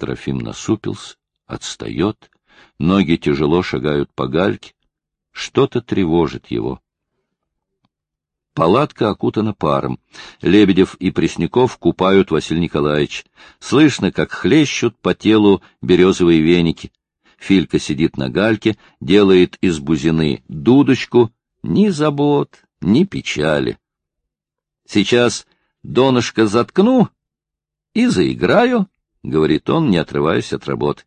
Трофим насупился, отстает, ноги тяжело шагают по гальке, что-то тревожит его. Палатка окутана паром. Лебедев и Пресняков купают Василий Николаевич. Слышно, как хлещут по телу березовые веники. Филька сидит на гальке, делает из бузины дудочку. Ни забот, ни печали. Сейчас донышко заткну и заиграю, — говорит он, не отрываясь от работы.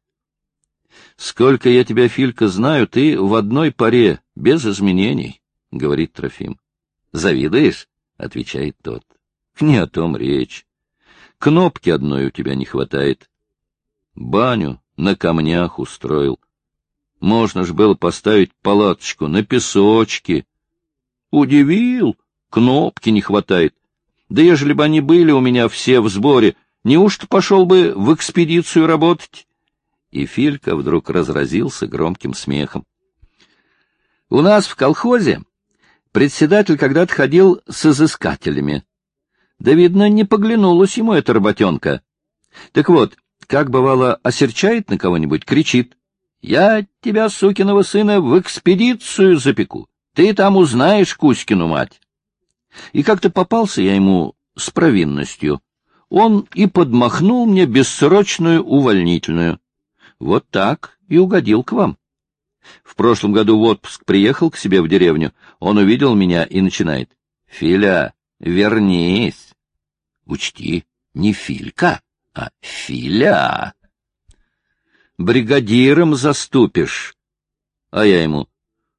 — Сколько я тебя, Филька, знаю, ты в одной паре, без изменений, — говорит Трофим. — Завидуешь? — отвечает тот. — Не о том речь. Кнопки одной у тебя не хватает. Баню на камнях устроил. Можно ж было поставить палаточку на песочке. Удивил, кнопки не хватает. Да ежели бы они были у меня все в сборе, неужто пошел бы в экспедицию работать? И Филька вдруг разразился громким смехом. У нас в колхозе председатель когда-то ходил с изыскателями. Да, видно, не поглянулась ему эта работенка. Так вот, как бывало, осерчает на кого-нибудь, кричит. «Я тебя, сукиного сына, в экспедицию запеку. Ты там узнаешь Кузькину мать». И как-то попался я ему с провинностью. Он и подмахнул мне бессрочную увольнительную. Вот так и угодил к вам. В прошлом году в отпуск приехал к себе в деревню. Он увидел меня и начинает. — Филя, вернись. Учти, не Филька, а Филя бригадиром заступишь. А я ему,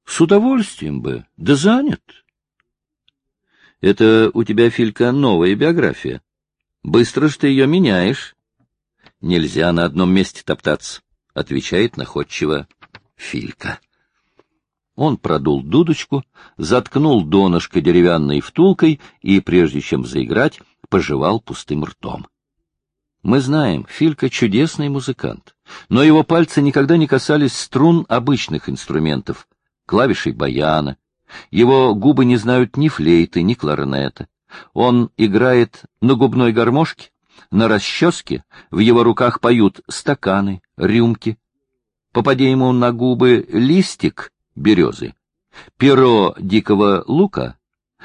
с удовольствием бы, да занят. Это у тебя, Филька, новая биография. Быстро ж ты ее меняешь. Нельзя на одном месте топтаться, — отвечает находчиво Филька. Он продул дудочку, заткнул донышко деревянной втулкой и, прежде чем заиграть, пожевал пустым ртом. Мы знаем, Филька — чудесный музыкант, но его пальцы никогда не касались струн обычных инструментов, клавишей баяна. Его губы не знают ни флейты, ни кларнета. Он играет на губной гармошке, на расческе, в его руках поют стаканы, рюмки. Попади ему на губы листик березы, перо дикого лука,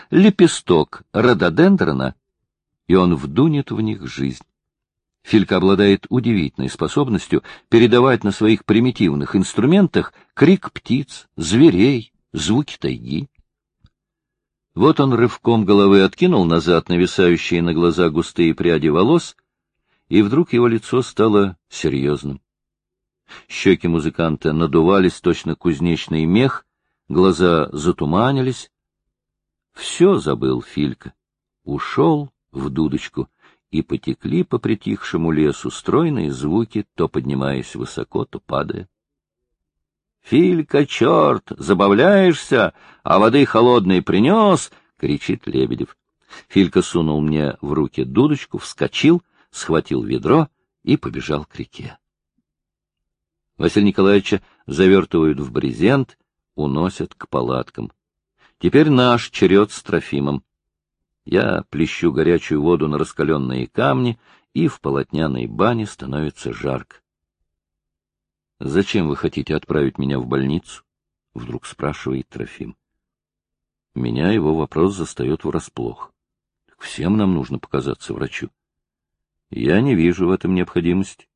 лепесток рододендрона, и он вдунет в них жизнь. Филька обладает удивительной способностью передавать на своих примитивных инструментах крик птиц, зверей, звуки тайги. Вот он рывком головы откинул назад нависающие на глаза густые пряди волос, и вдруг его лицо стало серьезным. Щеки музыканта надувались, точно кузнечный мех, глаза затуманились. Все забыл Филька. Ушел в дудочку — и потекли по притихшему лесу стройные звуки, то поднимаясь высоко, то падая. — Филька, черт, забавляешься, а воды холодной принес! — кричит Лебедев. Филька сунул мне в руки дудочку, вскочил, схватил ведро и побежал к реке. Василия Николаевича завертывают в брезент, уносят к палаткам. Теперь наш черед с Трофимом. Я плещу горячую воду на раскаленные камни, и в полотняной бане становится жарко. — Зачем вы хотите отправить меня в больницу? — вдруг спрашивает Трофим. Меня его вопрос застает врасплох. Всем нам нужно показаться врачу. Я не вижу в этом необходимости.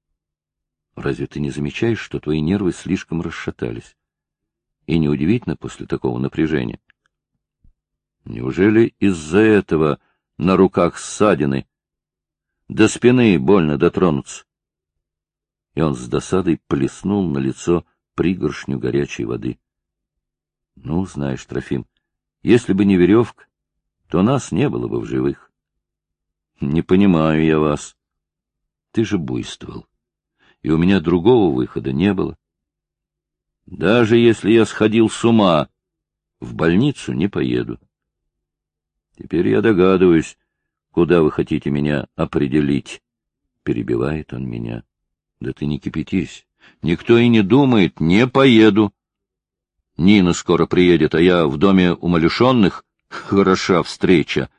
Разве ты не замечаешь, что твои нервы слишком расшатались? И неудивительно после такого напряжения. Неужели из-за этого на руках ссадины? До спины больно дотронуться. И он с досадой плеснул на лицо пригоршню горячей воды. Ну, знаешь, Трофим, если бы не веревка, то нас не было бы в живых. Не понимаю я вас. Ты же буйствовал, и у меня другого выхода не было. Даже если я сходил с ума, в больницу не поеду. Теперь я догадываюсь, куда вы хотите меня определить. Перебивает он меня. Да ты не кипятись. Никто и не думает, не поеду. Нина скоро приедет, а я в доме умалишенных. Хороша встреча.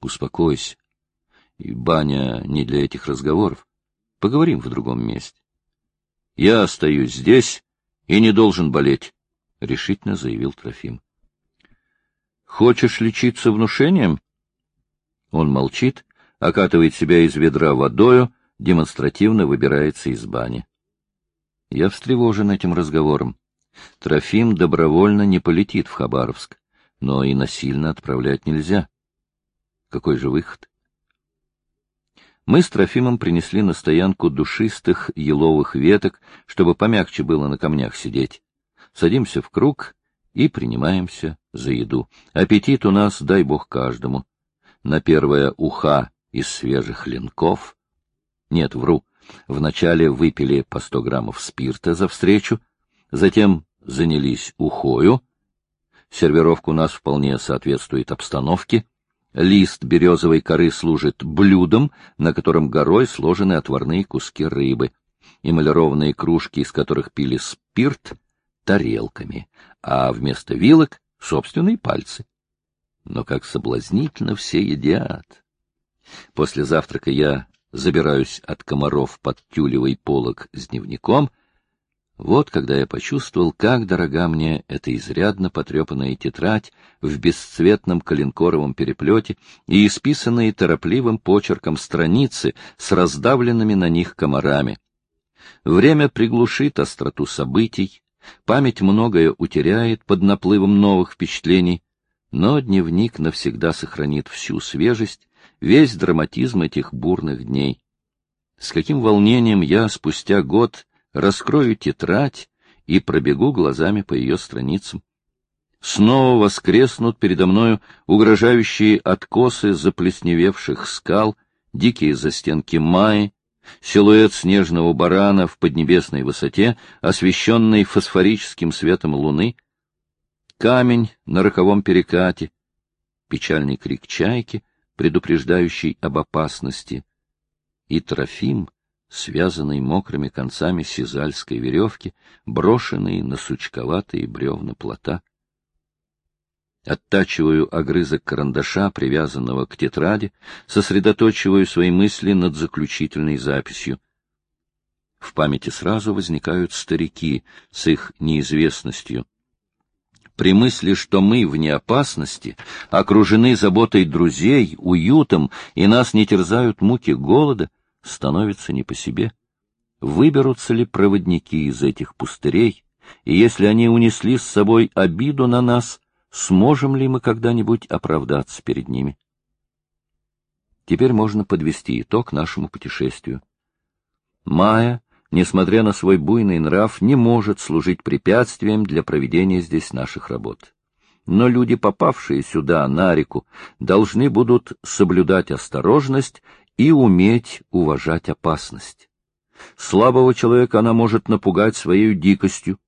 Успокойся. И баня не для этих разговоров. Поговорим в другом месте. — Я остаюсь здесь и не должен болеть, — решительно заявил Трофим. — Хочешь лечиться внушением? Он молчит, окатывает себя из ведра водою, демонстративно выбирается из бани. Я встревожен этим разговором. Трофим добровольно не полетит в Хабаровск, но и насильно отправлять нельзя. Какой же выход? Мы с Трофимом принесли на стоянку душистых еловых веток, чтобы помягче было на камнях сидеть. Садимся в круг и принимаемся за еду. Аппетит у нас, дай бог, каждому. На первое уха из свежих ленков. Нет, вру. Вначале выпили по сто граммов спирта за встречу, затем занялись ухою. Сервировка у нас вполне соответствует обстановке. Лист березовой коры служит блюдом, на котором горой сложены отварные куски рыбы. Эмалированные кружки, из которых пили спирт, тарелками, а вместо вилок — собственные пальцы. Но как соблазнительно все едят! После завтрака я забираюсь от комаров под тюлевый полог с дневником. Вот когда я почувствовал, как дорога мне эта изрядно потрепанная тетрадь в бесцветном коленкоровом переплете и исписанные торопливым почерком страницы с раздавленными на них комарами. Время приглушит остроту событий, память многое утеряет под наплывом новых впечатлений, но дневник навсегда сохранит всю свежесть весь драматизм этих бурных дней. С каким волнением я спустя год раскрою тетрадь и пробегу глазами по ее страницам. Снова воскреснут передо мною угрожающие откосы заплесневевших скал, дикие застенки Майи, силуэт снежного барана в поднебесной высоте, освещенный фосфорическим светом луны, камень на роковом перекате, печальный крик чайки — предупреждающий об опасности, и Трофим, связанный мокрыми концами сизальской веревки, брошенный на сучковатые бревна плота. Оттачиваю огрызок карандаша, привязанного к тетради, сосредоточиваю свои мысли над заключительной записью. В памяти сразу возникают старики с их неизвестностью, при мысли, что мы вне опасности, окружены заботой друзей, уютом, и нас не терзают муки голода, становится не по себе. Выберутся ли проводники из этих пустырей, и если они унесли с собой обиду на нас, сможем ли мы когда-нибудь оправдаться перед ними? Теперь можно подвести итог нашему путешествию. Мая несмотря на свой буйный нрав, не может служить препятствием для проведения здесь наших работ. Но люди, попавшие сюда, на реку, должны будут соблюдать осторожность и уметь уважать опасность. Слабого человека она может напугать своей дикостью,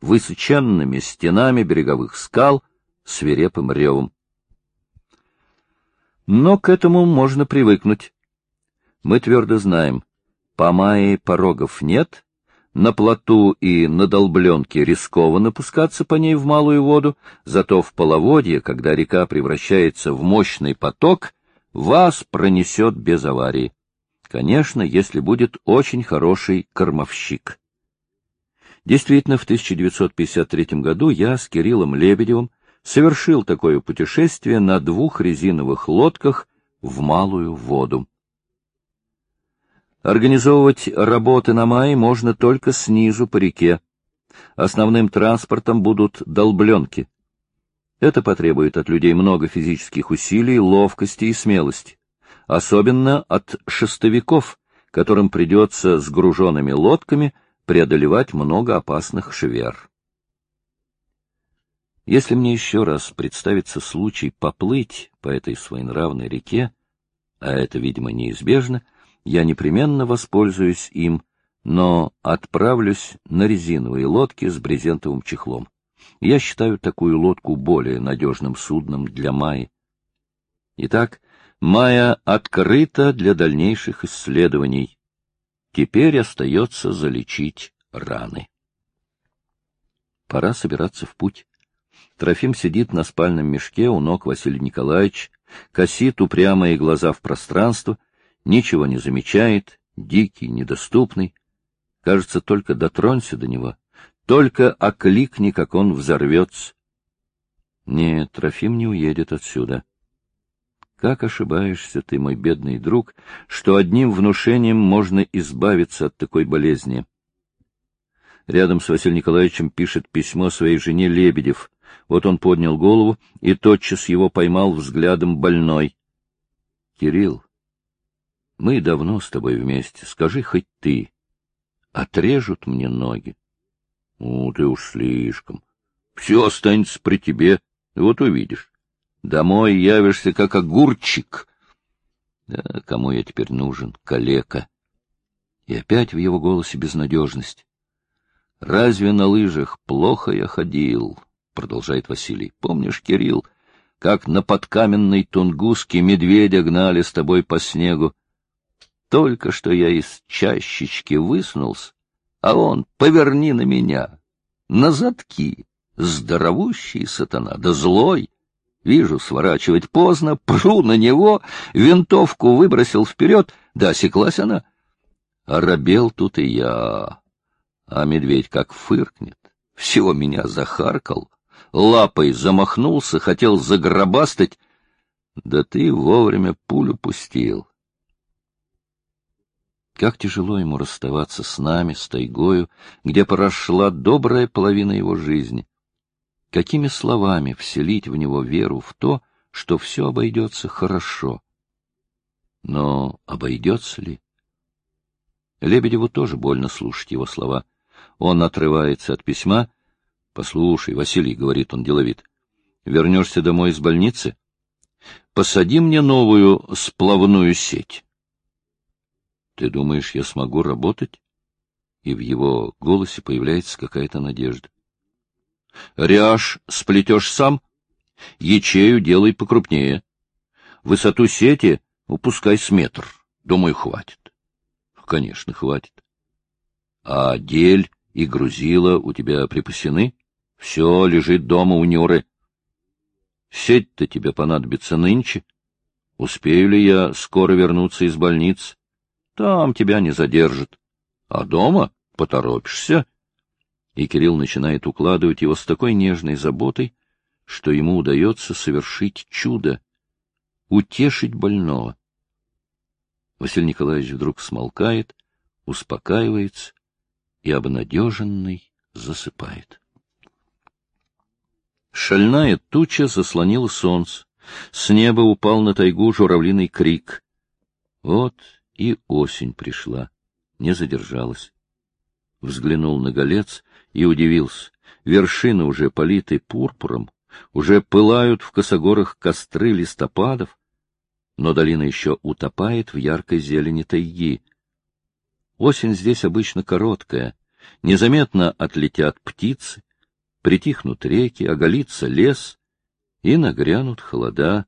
высоченными стенами береговых скал, свирепым ревом. Но к этому можно привыкнуть. Мы твердо знаем, по мае порогов нет, на плоту и на долбленке рискованно пускаться по ней в малую воду, зато в половодье, когда река превращается в мощный поток, вас пронесет без аварии. Конечно, если будет очень хороший кормовщик. Действительно, в 1953 году я с Кириллом Лебедевым совершил такое путешествие на двух резиновых лодках в малую воду. Организовывать работы на мае можно только снизу по реке. Основным транспортом будут долбленки. Это потребует от людей много физических усилий, ловкости и смелости. Особенно от шестовиков, которым придется с груженными лодками преодолевать много опасных швер. Если мне еще раз представится случай поплыть по этой своенравной реке, а это, видимо, неизбежно, — я непременно воспользуюсь им, но отправлюсь на резиновые лодки с брезентовым чехлом. Я считаю такую лодку более надежным судном для Майи. Итак, Майя открыта для дальнейших исследований. Теперь остается залечить раны. Пора собираться в путь. Трофим сидит на спальном мешке у ног Василия Николаевича, косит упрямые глаза в пространство, ничего не замечает, дикий, недоступный. Кажется, только дотронься до него, только окликни, как он взорвется. Нет, Трофим не уедет отсюда. Как ошибаешься ты, мой бедный друг, что одним внушением можно избавиться от такой болезни. Рядом с Василием Николаевичем пишет письмо своей жене Лебедев. Вот он поднял голову и тотчас его поймал взглядом больной. — Кирилл, мы давно с тобой вместе, скажи хоть ты. Отрежут мне ноги. — Ну, ты уж слишком. Все останется при тебе, вот увидишь. Домой явишься, как огурчик. Да кому я теперь нужен? Калека. И опять в его голосе безнадежность. Разве на лыжах плохо я ходил? Продолжает Василий. Помнишь, Кирилл, как на подкаменной Тунгуске медведя гнали с тобой по снегу? Только что я из чащички высунулся, а он поверни на меня, на задки, здоровущий сатана, да злой. Вижу, сворачивать поздно, пру на него, винтовку выбросил вперед, да осеклась она. Оробел тут и я. А медведь как фыркнет, всего меня захаркал, лапой замахнулся, хотел загробастать, да ты вовремя пулю пустил. Как тяжело ему расставаться с нами, с тайгою, где прошла добрая половина его жизни какими словами вселить в него веру в то, что все обойдется хорошо. Но обойдется ли? Лебедеву тоже больно слушать его слова. Он отрывается от письма. — Послушай, Василий, — говорит он деловит, — вернешься домой из больницы? Посади мне новую сплавную сеть. — Ты думаешь, я смогу работать? И в его голосе появляется какая-то надежда. Ряж сплетешь сам, ячею делай покрупнее. Высоту сети упускай с метр. Думаю, хватит. Конечно, хватит. А дель и грузила у тебя припасены? Все лежит дома у Нюры. Сеть-то тебе понадобится нынче. Успею ли я скоро вернуться из больницы? Там тебя не задержат. А дома поторопишься и Кирилл начинает укладывать его с такой нежной заботой, что ему удается совершить чудо — утешить больного. Василий Николаевич вдруг смолкает, успокаивается и, обнадеженный, засыпает. Шальная туча заслонила солнце. С неба упал на тайгу журавлиный крик. Вот и осень пришла, не задержалась. Взглянул на голец и удивился. Вершины уже политы пурпуром, уже пылают в косогорах костры листопадов, но долина еще утопает в яркой зелени тайги. Осень здесь обычно короткая, незаметно отлетят птицы, притихнут реки, оголится лес, и нагрянут холода.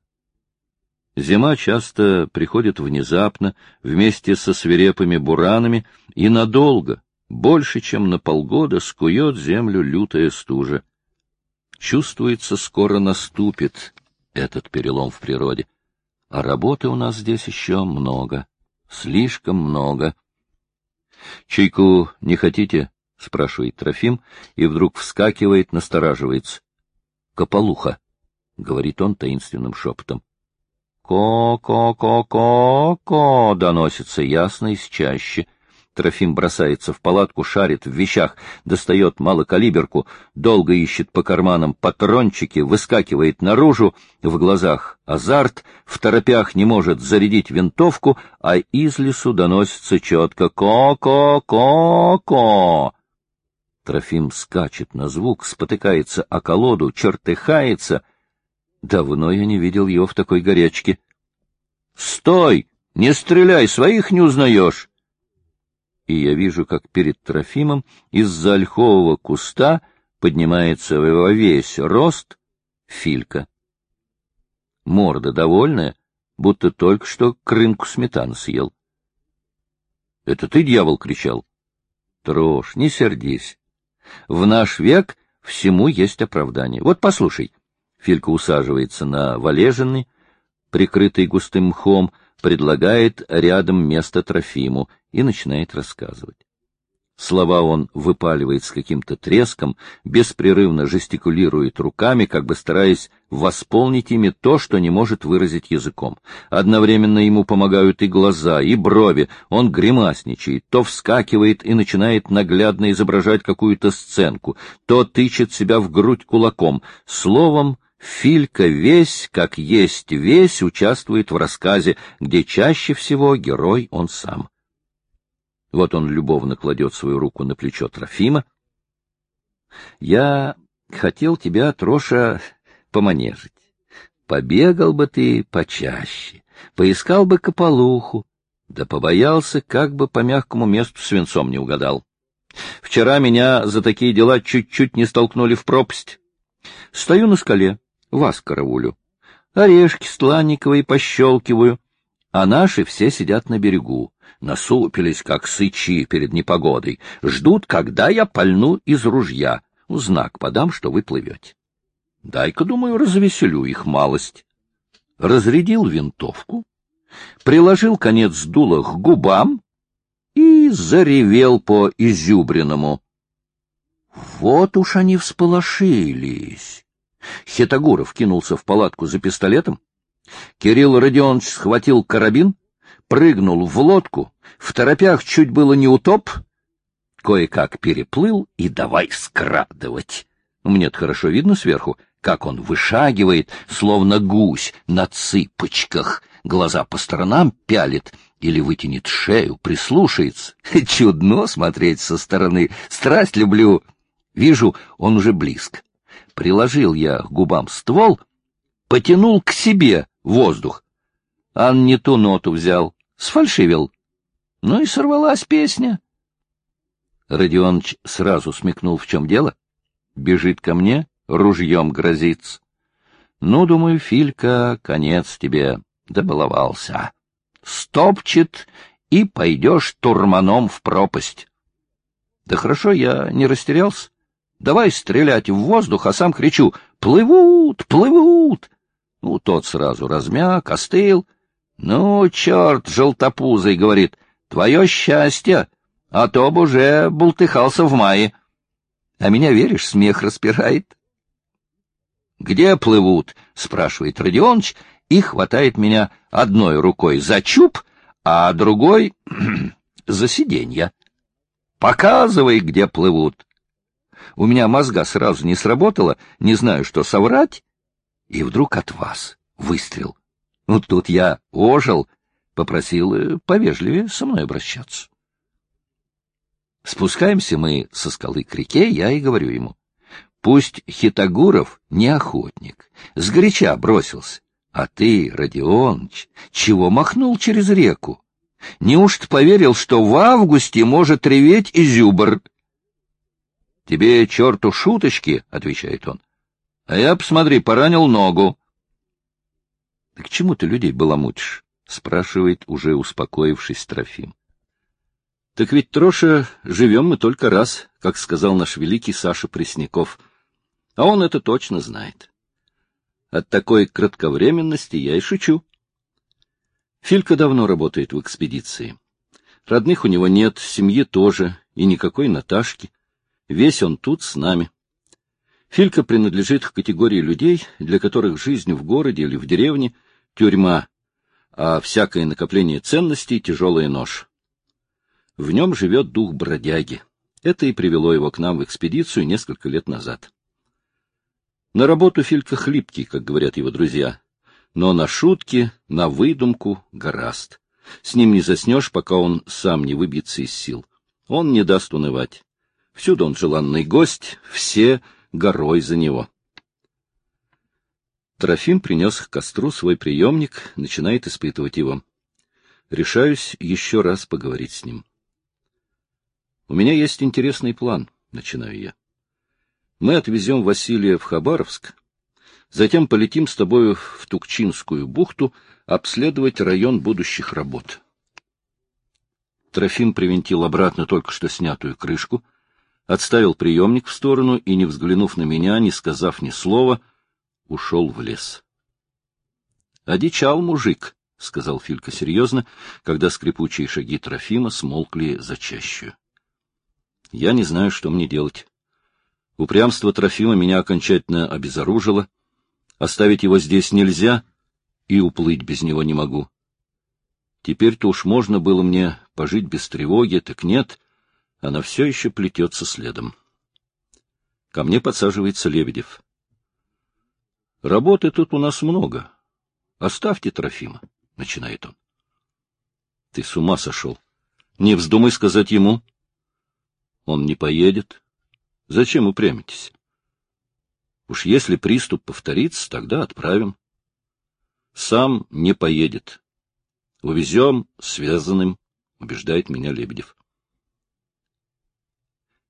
Зима часто приходит внезапно, вместе со свирепыми буранами, и надолго, больше, чем на полгода скует землю лютая стужа. Чувствуется, скоро наступит этот перелом в природе. А работы у нас здесь еще много, слишком много. — Чайку не хотите? — спрашивает Трофим, и вдруг вскакивает, настораживается. — Кополуха, — говорит он таинственным шепотом. «Ко-ко-ко-ко-ко!» — доносится ясно из чаще — Трофим бросается в палатку, шарит в вещах, достает малокалиберку, долго ищет по карманам патрончики, выскакивает наружу, в глазах азарт, в торопях не может зарядить винтовку, а из лесу доносится четко «ко-ко-ко-ко». Трофим скачет на звук, спотыкается о колоду, чертыхается. Давно я не видел его в такой горячке. «Стой! Не стреляй, своих не узнаешь!» и я вижу, как перед Трофимом из-за ольхового куста поднимается во весь рост Филька. Морда довольная, будто только что крынку сметаны съел. — Это ты, дьявол, кричал? — Трош, не сердись. В наш век всему есть оправдание. Вот послушай. Филька усаживается на валежины, прикрытый густым мхом, предлагает рядом место Трофиму и начинает рассказывать. Слова он выпаливает с каким-то треском, беспрерывно жестикулирует руками, как бы стараясь восполнить ими то, что не может выразить языком. Одновременно ему помогают и глаза, и брови. Он гримасничает, то вскакивает и начинает наглядно изображать какую-то сценку, то тычет себя в грудь кулаком. Словом, Филька весь, как есть весь, участвует в рассказе, где чаще всего герой он сам. Вот он любовно кладет свою руку на плечо Трофима. — Я хотел тебя, Троша, поманежить. Побегал бы ты почаще, поискал бы кополуху, да побоялся, как бы по мягкому месту свинцом не угадал. Вчера меня за такие дела чуть-чуть не столкнули в пропасть. Стою на скале, вас караулю. Орешки стланниковые пощелкиваю, а наши все сидят на берегу насупились, как сычи перед непогодой, ждут, когда я пальну из ружья. Знак подам, что вы плывете. Дай-ка, думаю, развеселю их малость. Разрядил винтовку, приложил конец дула к губам и заревел по изюбриному. Вот уж они всполошились. Хитогуров кинулся в палатку за пистолетом. Кирилл Родионович схватил карабин, прыгнул в лодку, в торопях чуть было не утоп, кое-как переплыл и давай скрадывать. Мне-то хорошо видно сверху, как он вышагивает, словно гусь на цыпочках, глаза по сторонам пялит или вытянет шею, прислушается. Чудно смотреть со стороны, страсть люблю. Вижу, он уже близко. Приложил я к губам ствол, потянул к себе воздух. А не ту ноту взял сфальшивил. Ну и сорвалась песня. Родионыч сразу смекнул, в чем дело. Бежит ко мне, ружьем грозится. Ну, думаю, Филька, конец тебе, добаловался. Стопчет, и пойдешь турманом в пропасть. Да хорошо, я не растерялся. Давай стрелять в воздух, а сам кричу «Плывут! Плывут!» Ну, тот сразу размяк, остыл, ну, черт, желтопузый, говорит, твое счастье, а то бы уже бултыхался в мае. А меня, веришь, смех распирает. Где плывут? спрашивает Родионыч и хватает меня одной рукой за чуб, а другой за сиденье. Показывай, где плывут. У меня мозга сразу не сработало, не знаю, что соврать, и вдруг от вас выстрел. Вот тут я ожил, попросил э, повежливее со мной обращаться. Спускаемся мы со скалы к реке, я и говорю ему. Пусть Хитогуров не охотник, сгоряча бросился, а ты, Родионыч, чего махнул через реку? Неужто поверил, что в августе может реветь изюбр? — Тебе, черту, шуточки, — отвечает он. — А я, посмотри, поранил ногу. — К чему ты людей баламутишь? — спрашивает, уже успокоившись Трофим. — Так ведь, Троша, живем мы только раз, как сказал наш великий Саша Пресняков. А он это точно знает. От такой кратковременности я и шучу. Филька давно работает в экспедиции. Родных у него нет, семьи тоже, и никакой Наташки. Весь он тут с нами. Филька принадлежит к категории людей, для которых жизнь в городе или в деревне — тюрьма, а всякое накопление ценностей — тяжелый нож. В нем живет дух бродяги. Это и привело его к нам в экспедицию несколько лет назад. На работу Филька хлипкий, как говорят его друзья, но на шутки, на выдумку гораст. С ним не заснешь, пока он сам не выбьется из сил. Он не даст унывать. Всюду он желанный гость, все горой за него. Трофим принес к костру свой приемник, начинает испытывать его. Решаюсь еще раз поговорить с ним. У меня есть интересный план, начинаю я. Мы отвезем Василия в Хабаровск, затем полетим с тобою в Тукчинскую бухту обследовать район будущих работ. Трофим привинтил обратно только что снятую крышку, отставил приемник в сторону и, не взглянув на меня, не сказав ни слова, ушел в лес. Одичал мужик, сказал Филька серьезно, когда скрипучие шаги Трофима смолкли за чащую. — Я не знаю, что мне делать. Упрямство Трофима меня окончательно обезоружило. Оставить его здесь нельзя, и уплыть без него не могу. Теперь-то уж можно было мне пожить без тревоги, так нет, она все еще плетется следом. Ко мне подсаживается Лебедев. — Работы тут у нас много. Оставьте Трофима начинает он. — Ты с ума сошел. Не вздумай сказать ему. Он не поедет. Зачем упрямитесь? Уж если приступ повторится, тогда отправим. Сам не поедет. Увезем связанным, убеждает меня Лебедев.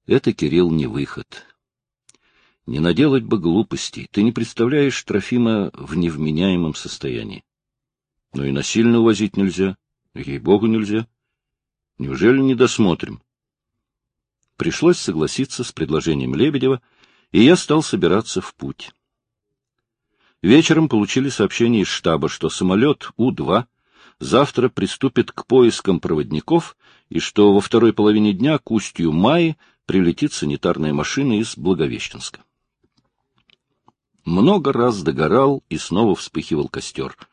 Это, Кирилл, не выход. Не наделать бы глупостей. Ты не представляешь Трофима в невменяемом состоянии. Но и насильно увозить нельзя. Ей-богу, нельзя. Неужели не досмотрим? Пришлось согласиться с предложением Лебедева, и я стал собираться в путь. Вечером получили сообщение из штаба, что самолет У-2 завтра приступит к поискам проводников и что во второй половине дня к устью Майи прилетит санитарная машина из Благовещенска. Много раз догорал и снова вспыхивал костер —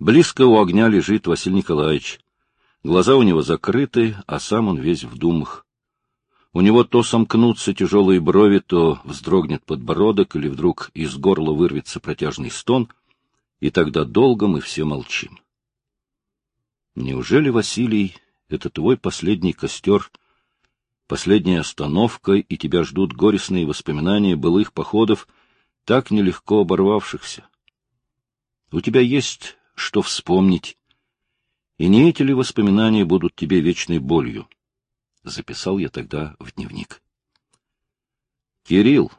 Близко у огня лежит Василий Николаевич. Глаза у него закрыты, а сам он весь в думах. У него то сомкнутся тяжелые брови, то вздрогнет подбородок, или вдруг из горла вырвется протяжный стон, и тогда долго мы все молчим. Неужели, Василий, это твой последний костер, последняя остановка, и тебя ждут горестные воспоминания былых походов, так нелегко оборвавшихся? У тебя есть что вспомнить. И не эти ли воспоминания будут тебе вечной болью? Записал я тогда в дневник. — Кирилл,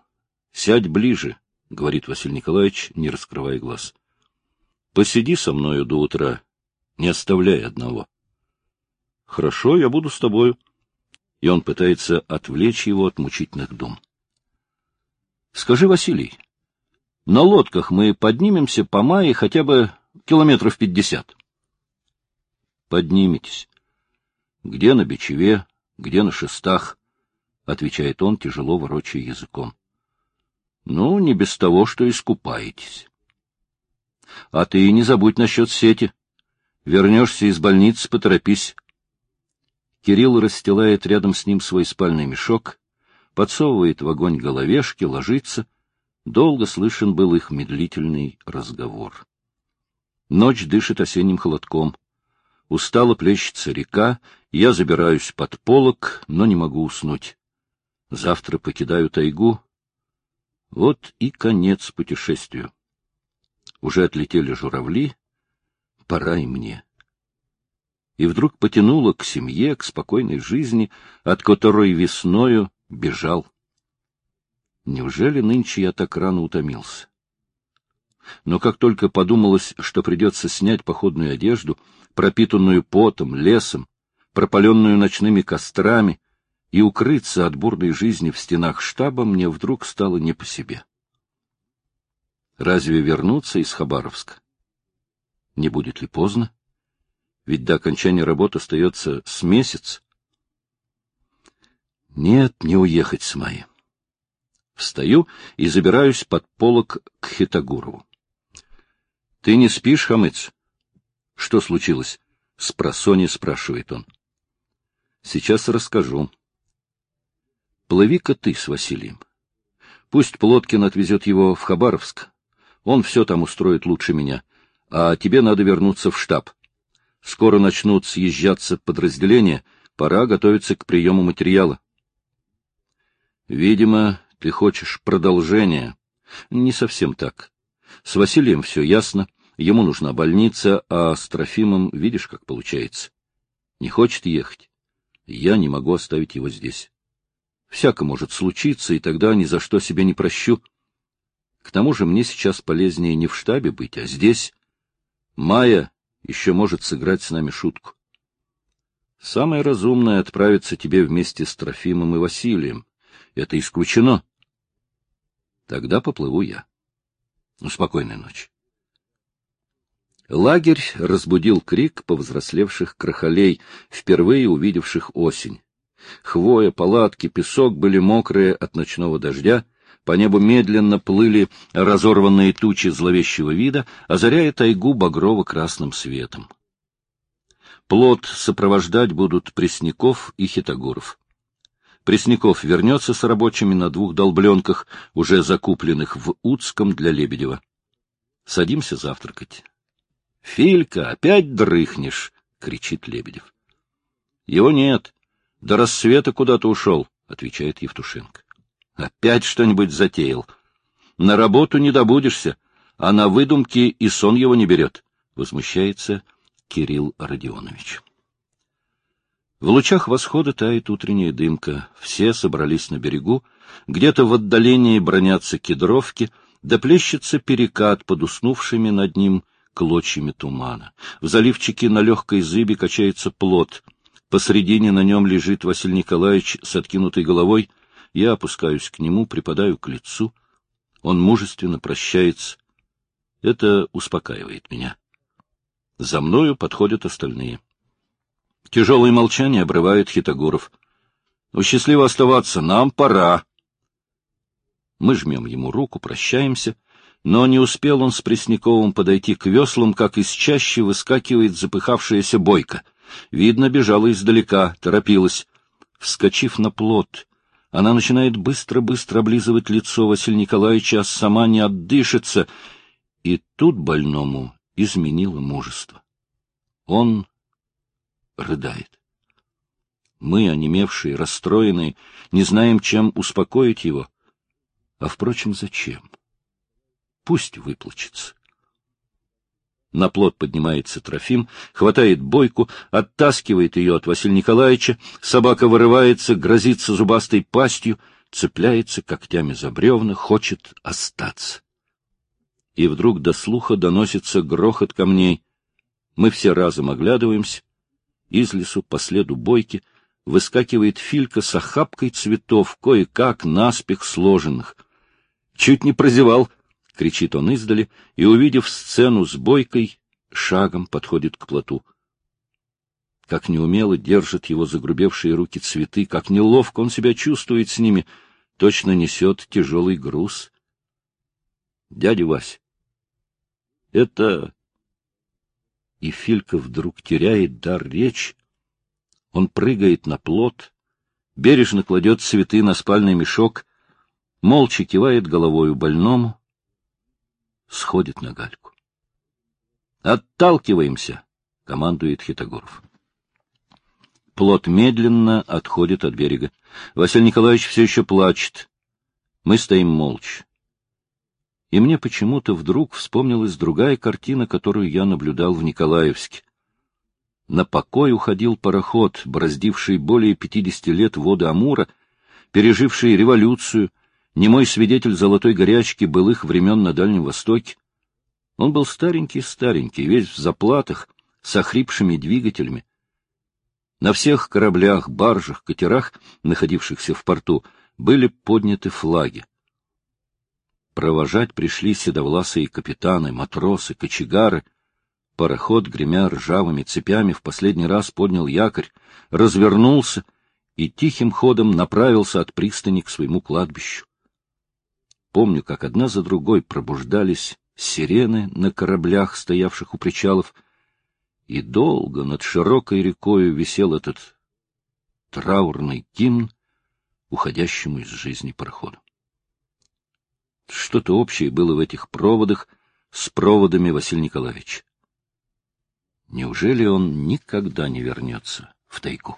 сядь ближе, — говорит Василий Николаевич, не раскрывая глаз. — Посиди со мною до утра, не оставляй одного. — Хорошо, я буду с тобою. И он пытается отвлечь его от мучительных дум. — Скажи, Василий, на лодках мы поднимемся по мае хотя бы Километров пятьдесят. Подниметесь. Где на бичеве, где на шестах, — отвечает он, тяжело ворочая языком. Ну, не без того, что искупаетесь. А ты не забудь насчет сети. Вернешься из больницы, поторопись. Кирилл расстилает рядом с ним свой спальный мешок, подсовывает в огонь головешки, ложится. Долго слышен был их медлительный разговор. Ночь дышит осенним холодком. Устало плещется река, я забираюсь под полок, но не могу уснуть. Завтра покидаю тайгу. Вот и конец путешествию. Уже отлетели журавли, пора и мне. И вдруг потянуло к семье, к спокойной жизни, от которой весною бежал. Неужели нынче я так рано утомился? но как только подумалось, что придется снять походную одежду, пропитанную потом, лесом, пропаленную ночными кострами, и укрыться от бурной жизни в стенах штаба, мне вдруг стало не по себе. Разве вернуться из Хабаровска? Не будет ли поздно? Ведь до окончания работы остается с месяц. Нет, не уехать с Майи. Встаю и забираюсь под полок к Хитогурову. — Ты не спишь, Хамыц? — Что случилось? — спросони спрашивает он. — Сейчас расскажу. — Плыви-ка ты с Василием. Пусть Плоткин отвезет его в Хабаровск. Он все там устроит лучше меня. А тебе надо вернуться в штаб. Скоро начнут съезжаться подразделения, пора готовиться к приему материала. Видимо, ты хочешь продолжения. Не совсем так. С Василием все ясно, ему нужна больница, а с Трофимом видишь, как получается. Не хочет ехать. Я не могу оставить его здесь. Всяко может случиться, и тогда ни за что себе не прощу. К тому же мне сейчас полезнее не в штабе быть, а здесь. Майя еще может сыграть с нами шутку. Самое разумное — отправиться тебе вместе с Трофимом и Василием. Это исключено. Тогда поплыву я. Ну, спокойной ночи. Лагерь разбудил крик повзрослевших крахолей, впервые увидевших осень. Хвоя, палатки, песок были мокрые от ночного дождя, по небу медленно плыли разорванные тучи зловещего вида, озаряя тайгу багрово-красным светом. Плод сопровождать будут Пресняков и Хитогоров. Пресняков вернется с рабочими на двух долбленках, уже закупленных в Уцком для Лебедева. Садимся завтракать. — Филька, опять дрыхнешь! — кричит Лебедев. — Его нет. До рассвета куда-то ушел, — отвечает Евтушенко. — Опять что-нибудь затеял. На работу не добудешься, а на выдумки и сон его не берет, — возмущается Кирилл Родионович. В лучах восхода тает утренняя дымка. Все собрались на берегу. Где-то в отдалении бронятся кедровки, да плещется перекат под уснувшими над ним клочьями тумана. В заливчике на легкой зыбе качается плот. Посредине на нем лежит Василий Николаевич с откинутой головой. Я опускаюсь к нему, припадаю к лицу. Он мужественно прощается. Это успокаивает меня. За мною подходят остальные. Тяжелое молчание обрывает Хитогоров. «Ну, счастливо оставаться, нам пора!» Мы жмем ему руку, прощаемся, но не успел он с Пресняковым подойти к веслам, как из чаще выскакивает запыхавшаяся бойка. Видно, бежала издалека, торопилась. Вскочив на плот, она начинает быстро-быстро облизывать лицо Василия Николаевича, а сама не отдышится. И тут больному изменило мужество. Он рыдает. Мы, онемевшие, расстроенные, не знаем, чем успокоить его. А, впрочем, зачем? Пусть выплачется. На плот поднимается Трофим, хватает бойку, оттаскивает ее от Василия Николаевича, собака вырывается, грозится зубастой пастью, цепляется когтями за бревна, хочет остаться. И вдруг до слуха доносится грохот камней. Мы все разом оглядываемся. Из лесу по следу бойки выскакивает Филька с охапкой цветов, кое-как наспех сложенных. Чуть не прозевал, — кричит он издали, и, увидев сцену с бойкой, шагом подходит к плоту. Как неумело держат его загрубевшие руки цветы, как неловко он себя чувствует с ними, точно несет тяжелый груз. Дядя Вась, это и Филька вдруг теряет дар речи. Он прыгает на плот, бережно кладет цветы на спальный мешок, молча кивает головою больному, сходит на гальку. «Отталкиваемся!» — командует Хитогоров. Плот медленно отходит от берега. Василий Николаевич все еще плачет. Мы стоим молча и мне почему-то вдруг вспомнилась другая картина, которую я наблюдал в Николаевске. На покой уходил пароход, бороздивший более пятидесяти лет воды Амура, переживший революцию, немой свидетель золотой горячки былых времен на Дальнем Востоке. Он был старенький-старенький, весь в заплатах, с охрипшими двигателями. На всех кораблях, баржах, катерах, находившихся в порту, были подняты флаги. Провожать пришли седовласые капитаны, матросы, кочегары. Пароход, гремя ржавыми цепями, в последний раз поднял якорь, развернулся и тихим ходом направился от пристани к своему кладбищу. Помню, как одна за другой пробуждались сирены на кораблях, стоявших у причалов, и долго над широкой рекою висел этот траурный гимн уходящему из жизни пароходу. Что-то общее было в этих проводах с проводами Василия Николаевича. Неужели он никогда не вернется в тайгу?